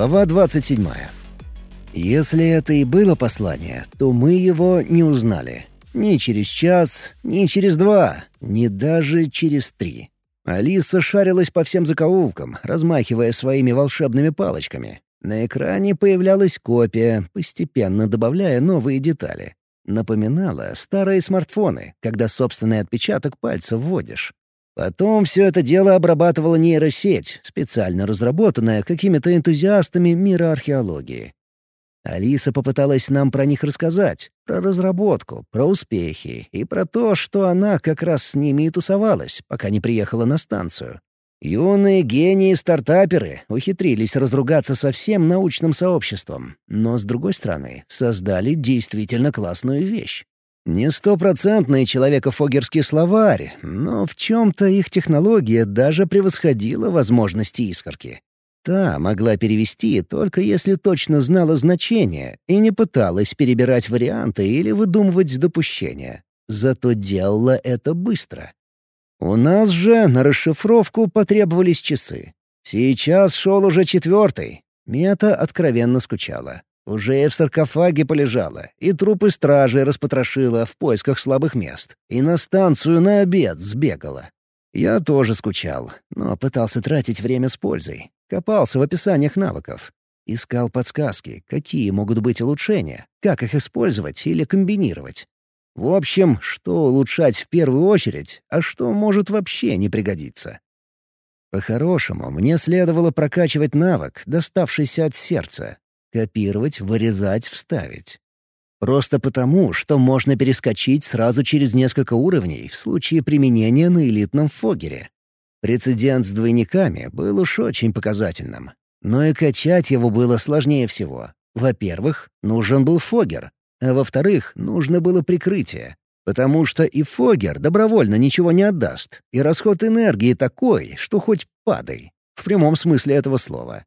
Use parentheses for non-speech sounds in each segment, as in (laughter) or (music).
Глава 27. Если это и было послание, то мы его не узнали. Ни через час, ни через два, ни даже через три. Алиса шарилась по всем закоулкам, размахивая своими волшебными палочками. На экране появлялась копия, постепенно добавляя новые детали. Напоминала старые смартфоны, когда собственный отпечаток пальца вводишь. Потом все это дело обрабатывала нейросеть, специально разработанная какими-то энтузиастами мира археологии. Алиса попыталась нам про них рассказать, про разработку, про успехи и про то, что она как раз с ними и тусовалась, пока не приехала на станцию. Юные гении-стартаперы ухитрились разругаться со всем научным сообществом, но, с другой стороны, создали действительно классную вещь. Не стопроцентный человекофогерский словарь, но в чем-то их технология даже превосходила возможности искорки. Та могла перевести только если точно знала значение и не пыталась перебирать варианты или выдумывать допущения. Зато делала это быстро. У нас же на расшифровку потребовались часы. Сейчас шел уже четвертый. Мета откровенно скучала. Уже в саркофаге полежала, и трупы стражи распотрошила в поисках слабых мест, и на станцию на обед сбегала. Я тоже скучал, но пытался тратить время с пользой. Копался в описаниях навыков. Искал подсказки, какие могут быть улучшения, как их использовать или комбинировать. В общем, что улучшать в первую очередь, а что может вообще не пригодиться. По-хорошему, мне следовало прокачивать навык, доставшийся от сердца, Копировать, вырезать, вставить. Просто потому, что можно перескочить сразу через несколько уровней в случае применения на элитном фогере. Прецедент с двойниками был уж очень показательным. Но и качать его было сложнее всего. Во-первых, нужен был фогер, а во-вторых, нужно было прикрытие. Потому что и фогер добровольно ничего не отдаст, и расход энергии такой, что хоть падай. В прямом смысле этого слова.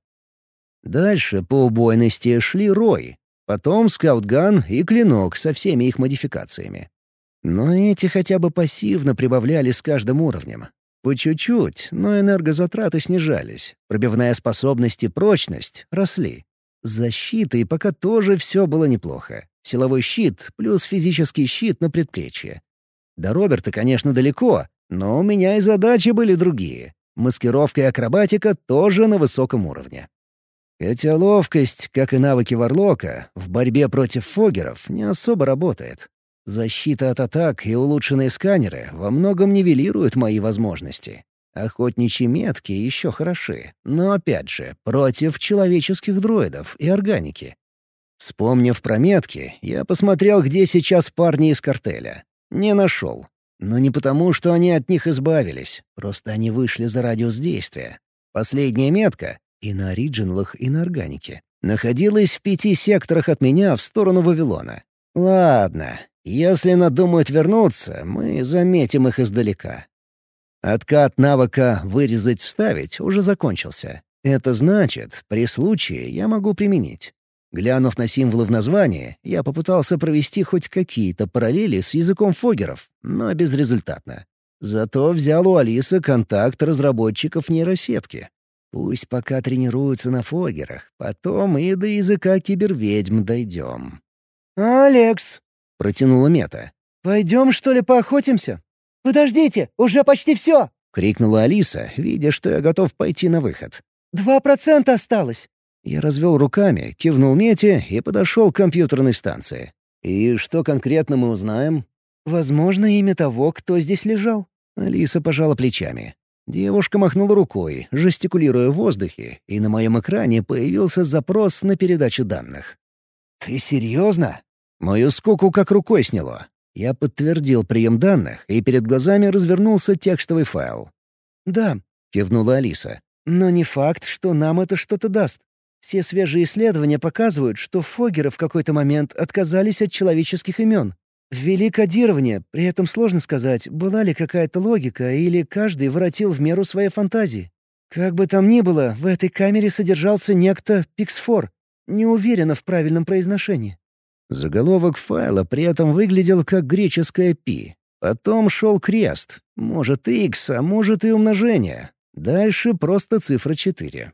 Дальше по убойности шли Рой, потом Скаутган и Клинок со всеми их модификациями. Но эти хотя бы пассивно прибавляли с каждым уровнем. По чуть-чуть, но энергозатраты снижались, пробивная способность и прочность росли. С защитой пока тоже все было неплохо. Силовой щит плюс физический щит на предплечье. До Роберта, конечно, далеко, но у меня и задачи были другие. Маскировка и акробатика тоже на высоком уровне. Хотя ловкость, как и навыки Варлока, в борьбе против фогеров не особо работает. Защита от атак и улучшенные сканеры во многом нивелируют мои возможности. Охотничьи метки еще хороши, но опять же, против человеческих дроидов и органики. Вспомнив про метки, я посмотрел, где сейчас парни из картеля. Не нашел. Но не потому, что они от них избавились, просто они вышли за радиус действия. Последняя метка и на оригиналах, и на органике. Находилась в пяти секторах от меня в сторону Вавилона. Ладно, если надумают вернуться, мы заметим их издалека. Откат навыка «вырезать-вставить» уже закончился. Это значит, при случае я могу применить. Глянув на символы в названии, я попытался провести хоть какие-то параллели с языком фогеров, но безрезультатно. Зато взял у Алисы контакт разработчиков нейросетки. Пусть пока тренируются на фогерах, потом и до языка киберведьм дойдем. «Алекс!» — протянула Мета. «Пойдем, что ли, поохотимся?» «Подождите, уже почти все!» — крикнула Алиса, видя, что я готов пойти на выход. «Два процента осталось!» Я развел руками, кивнул Мете и подошел к компьютерной станции. «И что конкретно мы узнаем?» «Возможно, имя того, кто здесь лежал». Алиса пожала плечами. Девушка махнула рукой, жестикулируя в воздухе, и на моем экране появился запрос на передачу данных. «Ты серьезно?» Мою скуку как рукой сняло. Я подтвердил прием данных, и перед глазами развернулся текстовый файл. «Да», — кивнула Алиса. «Но не факт, что нам это что-то даст. Все свежие исследования показывают, что фогеры в какой-то момент отказались от человеческих имен. Ввели кодирование, при этом сложно сказать, была ли какая-то логика или каждый воротил в меру своей фантазии. Как бы там ни было, в этой камере содержался некто Пиксфор. Не уверена в правильном произношении. Заголовок файла при этом выглядел как греческое «пи». Потом шел крест. Может, x, а может и умножение. Дальше просто цифра 4.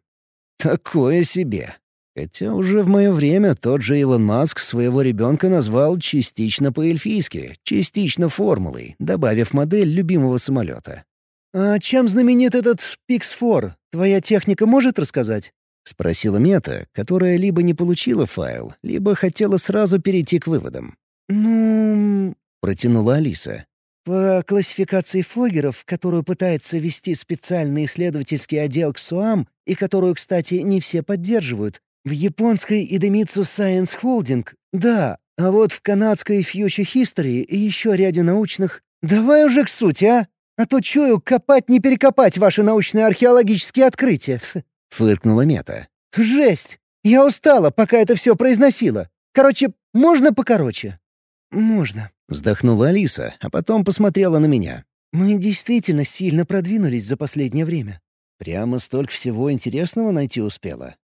Такое себе. Хотя уже в мое время тот же Илон Маск своего ребенка назвал частично по-эльфийски, частично формулой, добавив модель любимого самолета. «А чем знаменит этот Pix-4? Твоя техника может рассказать?» — спросила Мета, которая либо не получила файл, либо хотела сразу перейти к выводам. «Ну...» — протянула Алиса. «По классификации Фогеров, которую пытается вести специальный исследовательский отдел КСУАМ, и которую, кстати, не все поддерживают, в японской Idemitsu Science Holding — да, а вот в канадской Future History и еще ряде научных... Давай уже к сути, а! А то чую, копать не перекопать ваши научные археологические открытия. Фыркнула Мета. Жесть! Я устала, пока это все произносила. Короче, можно покороче? Можно. Вздохнула Алиса, а потом посмотрела на меня. Мы действительно сильно продвинулись за последнее время. Прямо столько всего интересного найти успела.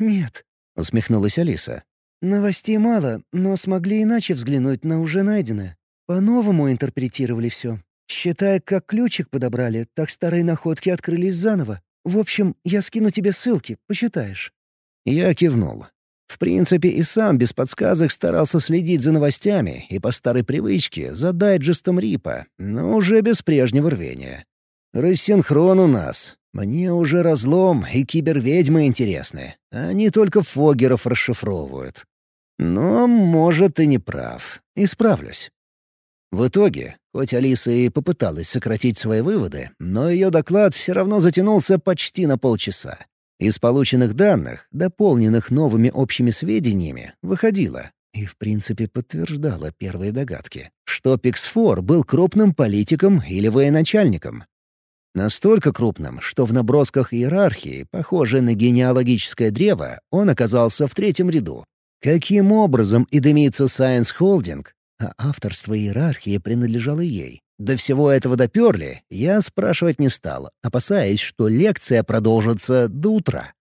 «Нет», — усмехнулась Алиса. «Новостей мало, но смогли иначе взглянуть на уже найденное. По-новому интерпретировали все. Считай, как ключик подобрали, так старые находки открылись заново. В общем, я скину тебе ссылки, почитаешь». Я кивнул. В принципе, и сам без подсказок старался следить за новостями и по старой привычке за дайджестом Рипа, но уже без прежнего рвения. Рассинхрон у нас. Мне уже разлом и киберведьмы интересны. Они только фогеров расшифровывают. Но, может, и не прав. Исправлюсь. В итоге, хоть Алиса и попыталась сократить свои выводы, но ее доклад все равно затянулся почти на полчаса. Из полученных данных, дополненных новыми общими сведениями, выходило, и в принципе подтверждало первые догадки, что Пиксфор был крупным политиком или военачальником. Настолько крупным, что в набросках иерархии, похожей на генеалогическое древо, он оказался в третьем ряду. Каким образом Идемицу Science Holding, а авторство иерархии принадлежало ей, до всего этого доперли, я спрашивать не стал, опасаясь, что лекция продолжится до утра.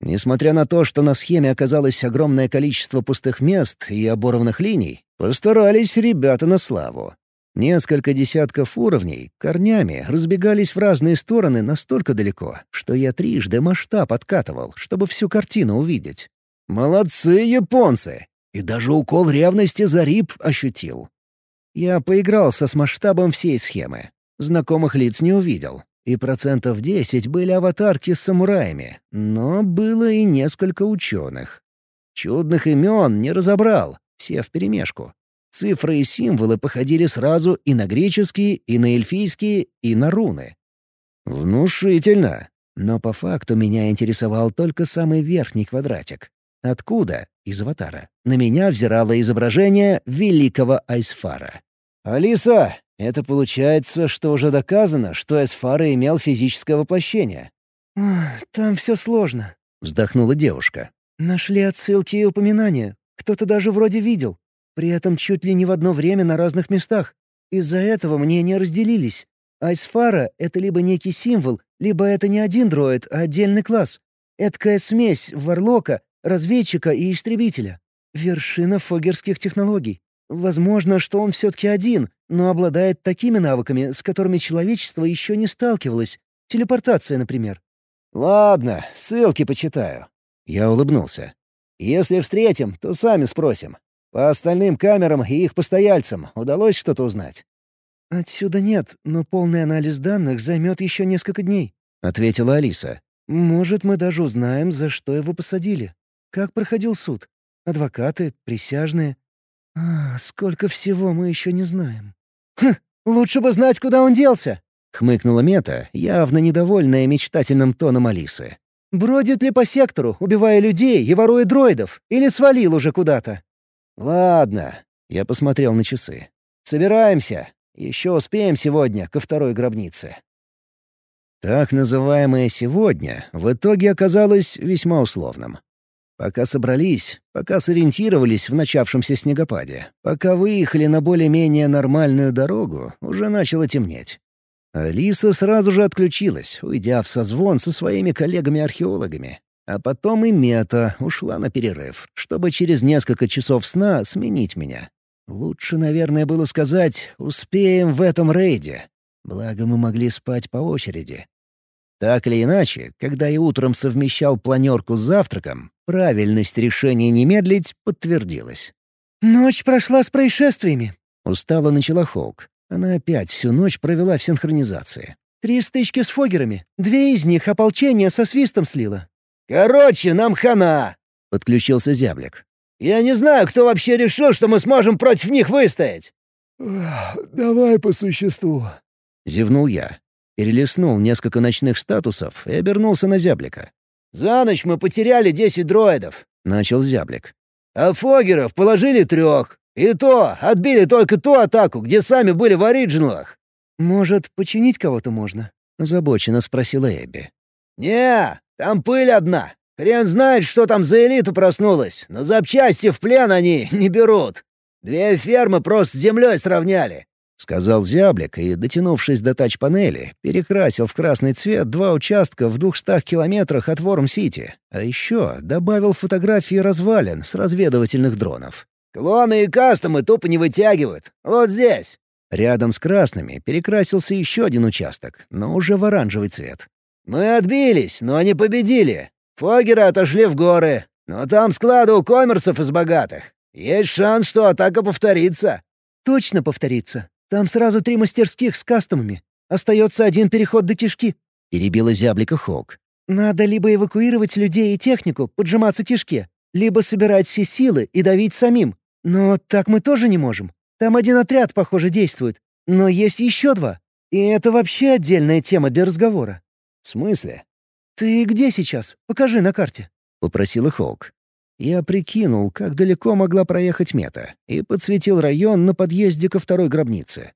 Несмотря на то, что на схеме оказалось огромное количество пустых мест и оборванных линий, постарались ребята на славу. Несколько десятков уровней корнями разбегались в разные стороны настолько далеко, что я трижды масштаб откатывал, чтобы всю картину увидеть. Молодцы японцы! И даже укол ревности за рип ощутил. Я поигрался с масштабом всей схемы. Знакомых лиц не увидел. И процентов 10 были аватарки с самураями, но было и несколько ученых. Чудных имен не разобрал, все вперемешку. Цифры и символы походили сразу и на греческие, и на эльфийские, и на руны. Внушительно. Но по факту меня интересовал только самый верхний квадратик. Откуда, из аватара, на меня взирало изображение великого Айсфара. «Алиса, это получается, что уже доказано, что Айсфара имел физическое воплощение?» «Там все сложно», — вздохнула девушка. «Нашли отсылки и упоминания. Кто-то даже вроде видел. При этом чуть ли не в одно время на разных местах. Из-за этого мнения разделились. Айсфара — это либо некий символ, либо это не один дроид, а отдельный класс. Эдкая смесь варлока, разведчика и истребителя. Вершина фогерских технологий. Возможно, что он все-таки один, но обладает такими навыками, с которыми человечество еще не сталкивалось. Телепортация, например. «Ладно, ссылки почитаю». Я улыбнулся. «Если встретим, то сами спросим. По остальным камерам и их постояльцам удалось что-то узнать?» «Отсюда нет, но полный анализ данных займет еще несколько дней», — ответила Алиса. «Может, мы даже узнаем, за что его посадили. Как проходил суд? Адвокаты, присяжные. А, сколько всего мы еще не знаем». «Хм, лучше бы знать, куда он делся!» — хмыкнула Мета, явно недовольная мечтательным тоном Алисы. «Бродит ли по сектору, убивая людей и воруя дроидов? Или свалил уже куда-то?» «Ладно», — я посмотрел на часы. «Собираемся. Еще успеем сегодня ко второй гробнице». Так называемое «сегодня» в итоге оказалось весьма условным. Пока собрались, пока сориентировались в начавшемся снегопаде, пока выехали на более-менее нормальную дорогу, уже начало темнеть. Алиса сразу же отключилась, уйдя в созвон со своими коллегами-археологами. А потом и Мета ушла на перерыв, чтобы через несколько часов сна сменить меня. Лучше, наверное, было сказать «успеем в этом рейде». Благо мы могли спать по очереди. Так или иначе, когда я утром совмещал планерку с завтраком, правильность решения не медлить подтвердилась. «Ночь прошла с происшествиями», — устало начала Хоук. Она опять всю ночь провела в синхронизации. «Три стычки с фогерами. Две из них ополчение со свистом слило». «Короче, нам хана!» — подключился Зяблик. «Я не знаю, кто вообще решил, что мы сможем против них выстоять!» «Давай по существу», — зевнул я. Перелистнул несколько ночных статусов и обернулся на зяблика. «За ночь мы потеряли десять дроидов», — начал зяблик. «А фогеров положили трех. И то, отбили только ту атаку, где сами были в оригиналах». «Может, починить кого-то можно?» — озабоченно спросила Эбби. «Не, там пыль одна. Хрен знает, что там за элита проснулась, но запчасти в плен они (laughs) не берут. Две фермы просто с землей сравняли. — сказал зяблик и, дотянувшись до тач-панели, перекрасил в красный цвет два участка в двухстах километрах от Ворм-Сити, а еще добавил фотографии развалин с разведывательных дронов. «Клоны и кастомы тупо не вытягивают. Вот здесь». Рядом с красными перекрасился еще один участок, но уже в оранжевый цвет. «Мы отбились, но не победили. Фогеры отошли в горы, но там склады у коммерсов из богатых. Есть шанс, что атака повторится». «Точно повторится. Там сразу три мастерских с кастомами. Остается один переход до кишки». Перебила зяблика Хок. «Надо либо эвакуировать людей и технику, поджиматься к кишке, либо собирать все силы и давить самим. Но так мы тоже не можем. Там один отряд, похоже, действует. Но есть еще два. И это вообще отдельная тема для разговора». «В смысле?» «Ты где сейчас? Покажи на карте», — попросила Хоук. Я прикинул, как далеко могла проехать мета, и подсветил район на подъезде ко второй гробнице.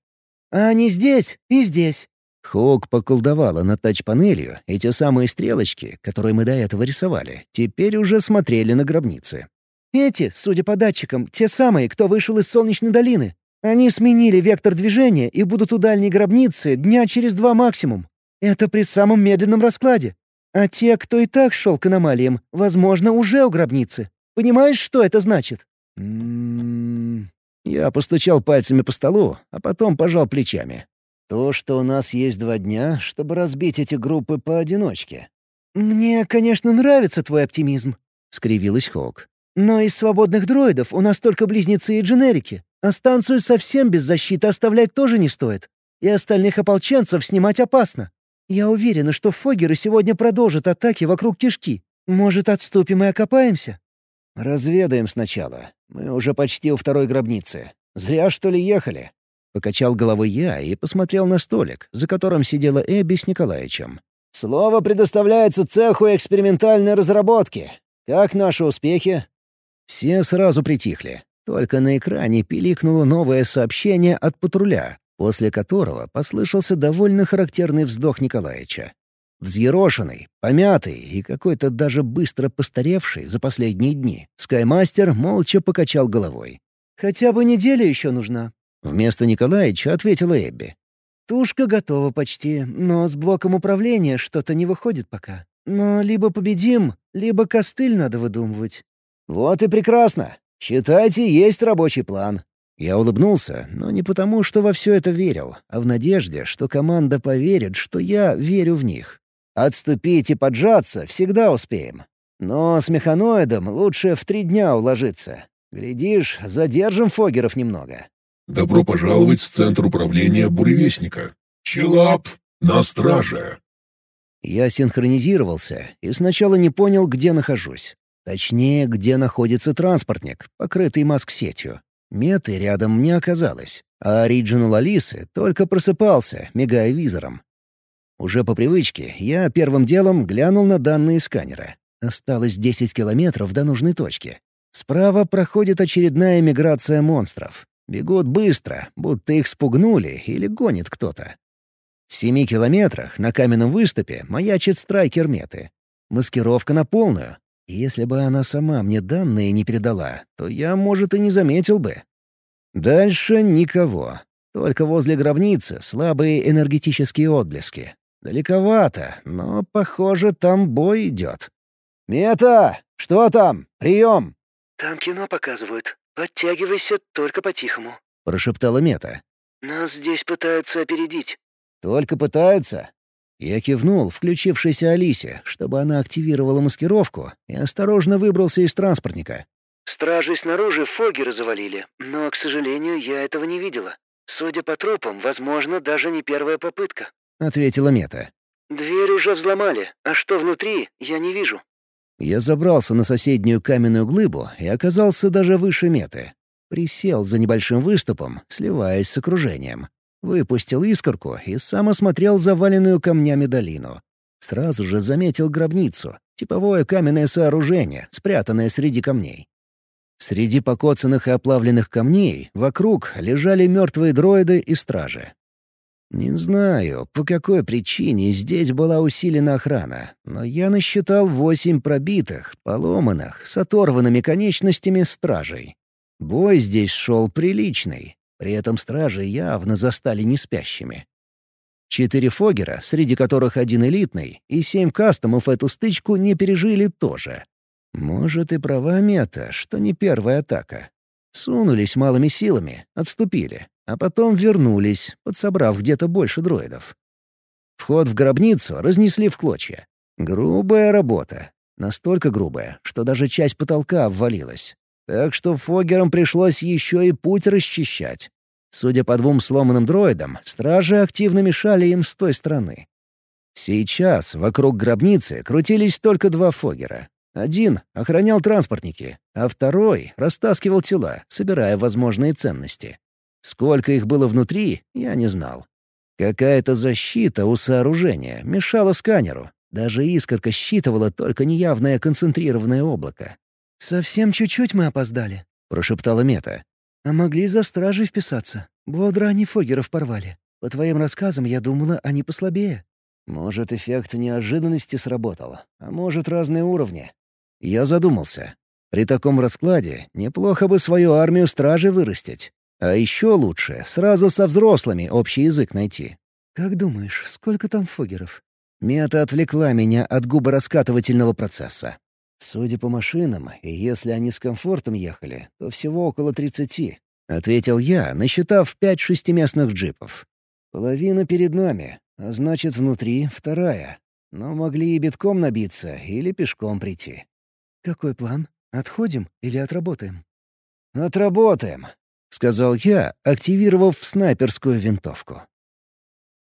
«А они здесь и здесь». Хоук поколдовала над тач-панелью, и те самые стрелочки, которые мы до этого рисовали, теперь уже смотрели на гробницы. «Эти, судя по датчикам, те самые, кто вышел из Солнечной долины. Они сменили вектор движения и будут у дальней гробницы дня через два максимум. Это при самом медленном раскладе. А те, кто и так шел к аномалиям, возможно, уже у гробницы. Понимаешь, что это значит?» м-м-м. Я постучал пальцами по столу, а потом пожал плечами. То, что у нас есть два дня, чтобы разбить эти группы поодиночке. «Мне, конечно, нравится твой оптимизм», — скривилась Хоук. «Но из свободных дроидов у нас только близнецы и дженерики, а станцию совсем без защиты оставлять тоже не стоит. И остальных ополченцев снимать опасно. Я уверена, что фогеры сегодня продолжат атаки вокруг кишки. Может, отступим и окопаемся?» «Разведаем сначала. Мы уже почти у второй гробницы. Зря, что ли, ехали?» Покачал головой я и посмотрел на столик, за которым сидела Эбби с Николаевичем. «Слово предоставляется цеху экспериментальной разработки. Как наши успехи?» Все сразу притихли. Только на экране пиликнуло новое сообщение от патруля, после которого послышался довольно характерный вздох Николаевича. Взъерошенный, помятый и какой-то даже быстро постаревший за последние дни, Скаймастер молча покачал головой. «Хотя бы неделя еще нужна», — вместо Николаевича ответила Эбби. «Тушка готова почти, но с блоком управления что-то не выходит пока. Но либо победим, либо костыль надо выдумывать». «Вот и прекрасно. Считайте, есть рабочий план. Я улыбнулся, но не потому, что во все это верил, а в надежде, что команда поверит, что я верю в них. Отступить и поджаться всегда успеем. Но с механоидом лучше в три дня уложиться. Глядишь, задержим Фогеров немного. «Добро пожаловать в Центр управления Буревестника. Челап на страже!» Я синхронизировался и сначала не понял, где нахожусь. Точнее, где находится транспортник, покрытый маск-сетью. Меты рядом не оказалось, а оригинал Алисы только просыпался, мигая визором. Уже по привычке я первым делом глянул на данные сканера. Осталось 10 километров до нужной точки. Справа проходит очередная миграция монстров. Бегут быстро, будто их спугнули или гонит кто-то. В семи километрах на каменном выступе маячит страйкер меты. Маскировка на полную, если бы она сама мне данные не передала, то я, может, и не заметил бы. Дальше никого. Только возле гробницы слабые энергетические отблески. Далековато, но, похоже, там бой идет. «Мета! Что там? Прием!» «Там кино показывают. Подтягивайся только по-тихому», — прошептала Мета. «Нас здесь пытаются опередить». «Только пытаются?» Я кивнул включившейся Алисе, чтобы она активировала маскировку, и осторожно выбрался из транспортника. «Стражи снаружи Фогера завалили, но, к сожалению, я этого не видела. Судя по трупам, возможно, даже не первая попытка», — ответила Мета. «Дверь уже взломали, а что внутри, я не вижу». Я забрался на соседнюю каменную глыбу и оказался даже выше меты. Присел за небольшим выступом, сливаясь с окружением. Выпустил искорку и сам осмотрел заваленную камнями долину. Сразу же заметил гробницу, типовое каменное сооружение, спрятанное среди камней. Среди покоцанных и оплавленных камней вокруг лежали мертвые дроиды и стражи. Не знаю, по какой причине здесь была усилена охрана, но я насчитал восемь пробитых, поломанных, с оторванными конечностями стражей. Бой здесь шел приличный, при этом стражи явно застали неспящими. Четыре Фогера, среди которых один элитный, и семь кастомов эту стычку не пережили тоже. Может, и права Мета, что не первая атака. Сунулись малыми силами, отступили, а потом вернулись, подсобрав где-то больше дроидов. Вход в гробницу разнесли в клочья. Грубая работа. Настолько грубая, что даже часть потолка обвалилась. Так что Фогерам пришлось еще и путь расчищать. Судя по двум сломанным дроидам, стражи активно мешали им с той стороны. Сейчас вокруг гробницы крутились только два Фогера. Один охранял транспортники, а второй растаскивал тела, собирая возможные ценности. Сколько их было внутри, я не знал. Какая-то защита у сооружения мешала сканеру. Даже искорка считывала только неявное концентрированное облако. «Совсем чуть-чуть мы опоздали», — прошептала Мета. «А могли за стражей вписаться. Бодро они Фогеров порвали. По твоим рассказам, я думала, они послабее». Может, эффект неожиданности сработал, а может, разные уровни. Я задумался. При таком раскладе неплохо бы свою армию стражи вырастить. А еще лучше сразу со взрослыми общий язык найти. «Как думаешь, сколько там фогеров?» Мета отвлекла меня от губораскатывательного процесса. Судя по машинам, и если они с комфортом ехали, то всего около тридцати. Ответил я, насчитав пять шестиместных джипов. Половина перед нами, а значит, внутри вторая. Но могли и битком набиться или пешком прийти. «Какой план? Отходим или отработаем?» «Отработаем», — сказал я, активировав снайперскую винтовку.